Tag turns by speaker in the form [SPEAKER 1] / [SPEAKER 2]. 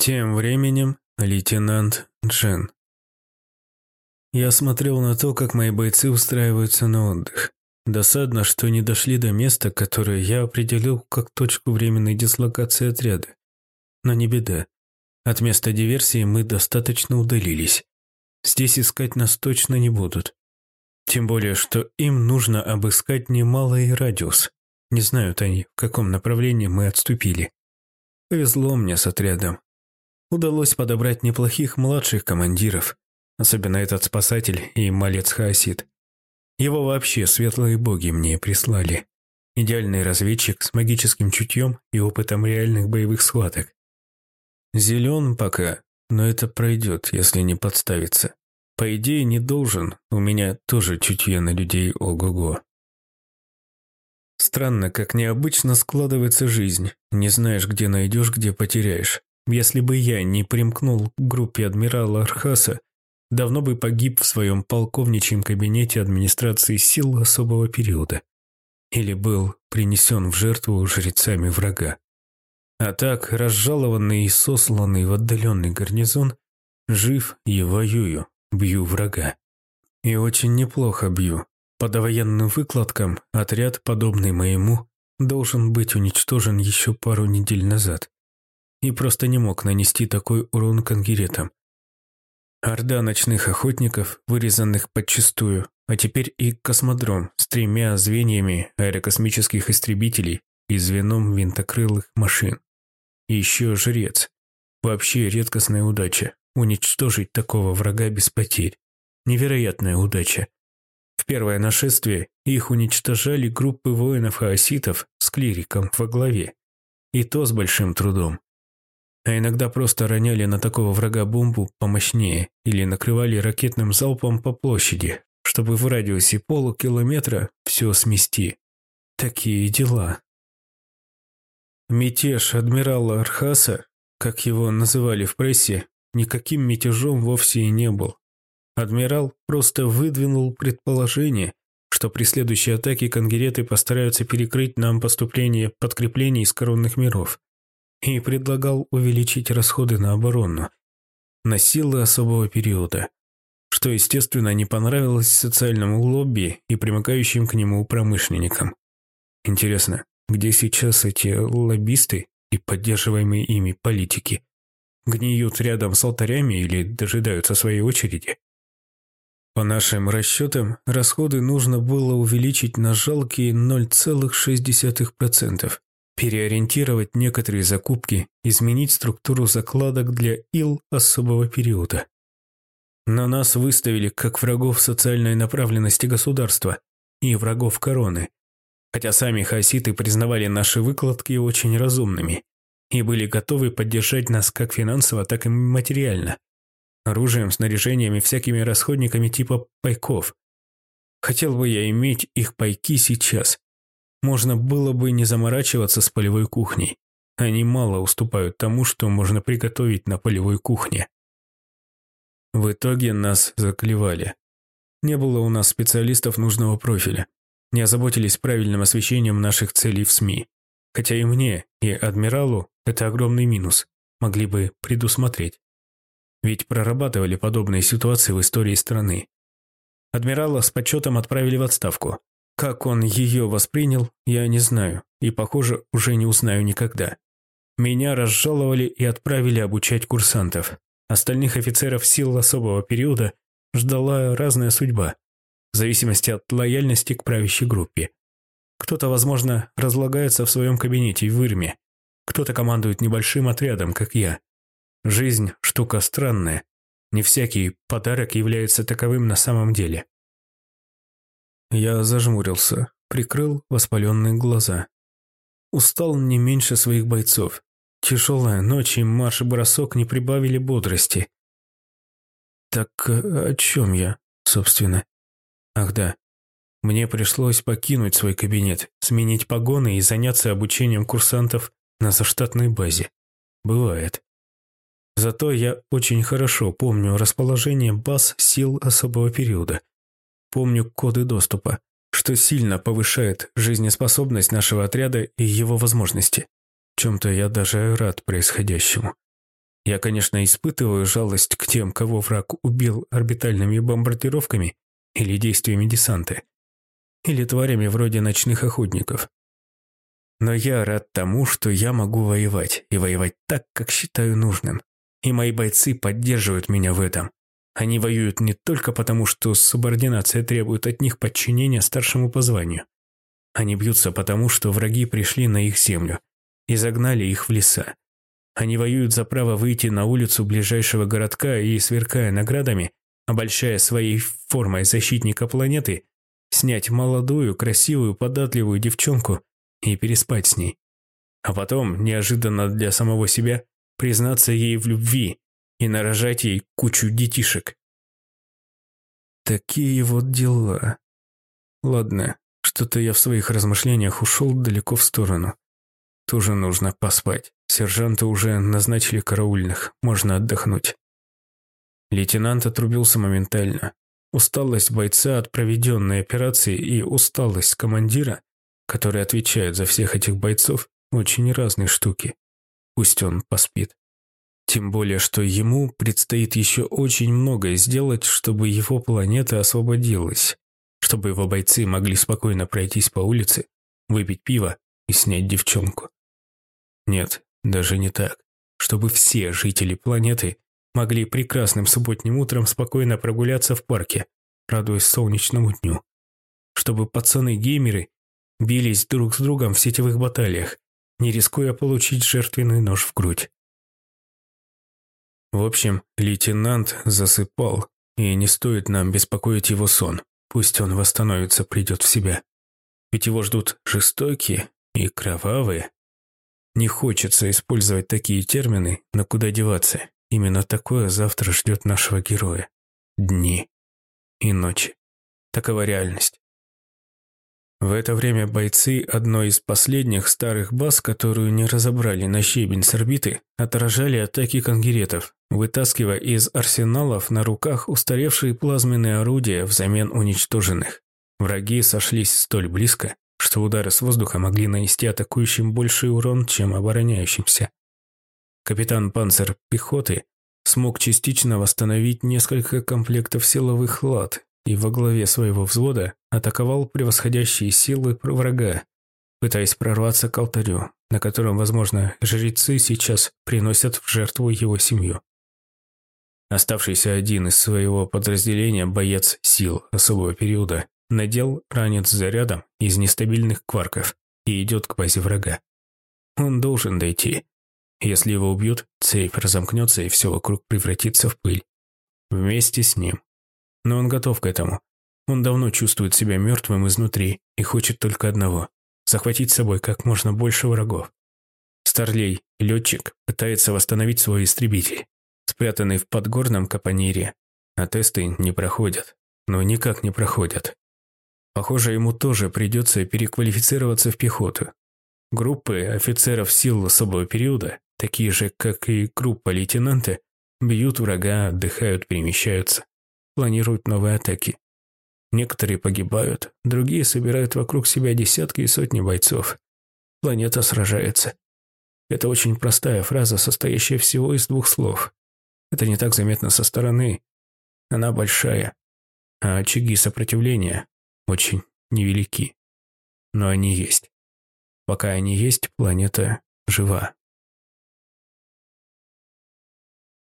[SPEAKER 1] Тем временем лейтенант Джен. Я смотрел на то, как мои бойцы устраиваются на отдых. Досадно, что не дошли до места, которое я определил как точку временной дислокации отряда. Но не беда. От места диверсии мы достаточно удалились. Здесь искать нас точно не будут. Тем более, что им нужно обыскать немалый радиус. Не знают они, в каком направлении мы отступили. Повезло мне с отрядом. Удалось подобрать неплохих младших командиров, особенно этот спасатель и малец Хаосид. Его вообще светлые боги мне прислали. Идеальный разведчик с магическим чутьем и опытом реальных боевых схваток. Зелен пока, но это пройдет, если не подставиться. По идее, не должен, у меня тоже чутье на людей ого-го. Странно, как необычно складывается жизнь. Не знаешь, где найдешь, где потеряешь. Если бы я не примкнул к группе адмирала Архаса, давно бы погиб в своем полковничьем кабинете администрации сил особого периода. Или был принесен в жертву жрецами врага. А так, разжалованный и сосланный в отдаленный гарнизон, жив и воюю, бью врага. И очень неплохо бью. По довоенным выкладкам, отряд, подобный моему, должен быть уничтожен еще пару недель назад. И просто не мог нанести такой урон конгеретам. Орда ночных охотников, вырезанных подчистую, а теперь и космодром с тремя звеньями аэрокосмических истребителей и звеном винтокрылых машин. И еще жрец. Вообще редкостная удача. Уничтожить такого врага без потерь. Невероятная удача. В первое нашествие их уничтожали группы воинов-хаоситов с клириком во главе. И то с большим трудом. А иногда просто роняли на такого врага бомбу помощнее или накрывали ракетным залпом по площади, чтобы в радиусе полукилометра все смести. Такие дела. Мятеж адмирала Архаса, как его называли в прессе, никаким мятежом вовсе и не был. Адмирал просто выдвинул предположение, что при следующей атаке конгереты постараются перекрыть нам поступление подкреплений из коронных миров и предлагал увеличить расходы на оборону, на силы особого периода, что, естественно, не понравилось социальному лобби и примыкающим к нему промышленникам. Интересно, где сейчас эти лоббисты и поддерживаемые ими политики? Гниют рядом с алтарями или дожидаются своей очереди? По нашим расчетам, расходы нужно было увеличить на жалкие 0,6%, переориентировать некоторые закупки, изменить структуру закладок для ил особого периода. На нас выставили как врагов социальной направленности государства и врагов короны, хотя сами хаситы признавали наши выкладки очень разумными и были готовы поддержать нас как финансово, так и материально. Оружием, снаряжением и всякими расходниками типа пайков. Хотел бы я иметь их пайки сейчас. Можно было бы не заморачиваться с полевой кухней. Они мало уступают тому, что можно приготовить на полевой кухне. В итоге нас заклевали. Не было у нас специалистов нужного профиля не озаботились правильным освещением наших целей в СМИ. Хотя и мне, и адмиралу это огромный минус, могли бы предусмотреть. Ведь прорабатывали подобные ситуации в истории страны. Адмирала с почетом отправили в отставку. Как он ее воспринял, я не знаю, и, похоже, уже не узнаю никогда. Меня разжаловали и отправили обучать курсантов. Остальных офицеров сил особого периода ждала разная судьба в зависимости от лояльности к правящей группе. Кто-то, возможно, разлагается в своем кабинете в Ирме, кто-то командует небольшим отрядом, как я. Жизнь – штука странная. Не всякий подарок является таковым на самом деле. Я зажмурился, прикрыл воспаленные глаза. Устал не меньше своих бойцов. Тяжелая ночь и марш-бросок не прибавили бодрости. Так э, о чем я, собственно? Ах да, мне пришлось покинуть свой кабинет, сменить погоны и заняться обучением курсантов на заштатной базе. Бывает. Зато я очень хорошо помню расположение баз сил особого периода. Помню коды доступа, что сильно повышает жизнеспособность нашего отряда и его возможности. В чем-то я даже рад происходящему. Я, конечно, испытываю жалость к тем, кого враг убил орбитальными бомбардировками или действиями десанта, или тварями вроде ночных охотников. Но я рад тому, что я могу воевать, и воевать так, как считаю нужным. И мои бойцы поддерживают меня в этом. Они воюют не только потому, что субординация требует от них подчинения старшему по званию. Они бьются потому, что враги пришли на их землю и загнали их в леса. Они воюют за право выйти на улицу ближайшего городка и, сверкая наградами, обольщая своей формой защитника планеты, снять молодую, красивую, податливую девчонку и переспать с ней. А потом, неожиданно для самого себя, признаться ей в любви и нарожать ей кучу детишек. Такие вот дела. Ладно, что-то я в своих размышлениях ушел далеко в сторону. Тоже нужно поспать. Сержанты уже назначили караульных, можно отдохнуть. Лейтенант отрубился моментально. Усталость бойца от проведенной операции и усталость командира, который отвечает за всех этих бойцов, очень разные штуки. Пусть он поспит. Тем более, что ему предстоит еще очень многое сделать, чтобы его планета освободилась, чтобы его бойцы могли спокойно пройтись по улице, выпить пиво и снять девчонку. Нет, даже не так. Чтобы все жители планеты могли прекрасным субботним утром спокойно прогуляться в парке, радуясь солнечному дню. Чтобы пацаны-геймеры бились друг с другом в сетевых баталиях, не рискуя получить жертвенный нож в грудь. В общем, лейтенант засыпал, и не стоит нам беспокоить его сон. Пусть он восстановится, придет в себя. Ведь его ждут жестокие и кровавые. Не хочется использовать такие термины, но куда деваться. Именно такое завтра ждет нашего героя. Дни и ночи. Такова реальность. В это время бойцы одной из последних старых баз, которую не разобрали на щебень с орбиты, отражали атаки конгеретов, вытаскивая из арсеналов на руках устаревшие плазменные орудия взамен уничтоженных. Враги сошлись столь близко, что удары с воздуха могли нанести атакующим больший урон, чем обороняющимся. Капитан панцер пехоты смог частично восстановить несколько комплектов силовых лад и во главе своего взвода атаковал превосходящие силы врага, пытаясь прорваться к алтарю, на котором, возможно, жрецы сейчас приносят в жертву его семью. Оставшийся один из своего подразделения боец сил особого периода надел ранец зарядом из нестабильных кварков и идет к базе врага. Он должен дойти. Если его убьют, цепь разомкнется и все вокруг превратится в пыль. Вместе с ним но он готов к этому. Он давно чувствует себя мертвым изнутри и хочет только одного – захватить с собой как можно больше врагов. Старлей, летчик, пытается восстановить свой истребитель, спрятанный в подгорном капонире, а тесты не проходят. Но никак не проходят. Похоже, ему тоже придется переквалифицироваться в пехоту. Группы офицеров сил особого периода, такие же, как и группа лейтенанта, бьют врага, отдыхают, перемещаются планируют новые атаки. Некоторые погибают, другие собирают вокруг себя десятки и сотни бойцов. Планета сражается. Это очень простая фраза, состоящая всего из двух слов. Это не так заметно со стороны. Она большая. А очаги сопротивления очень невелики. Но они есть. Пока они есть, планета жива.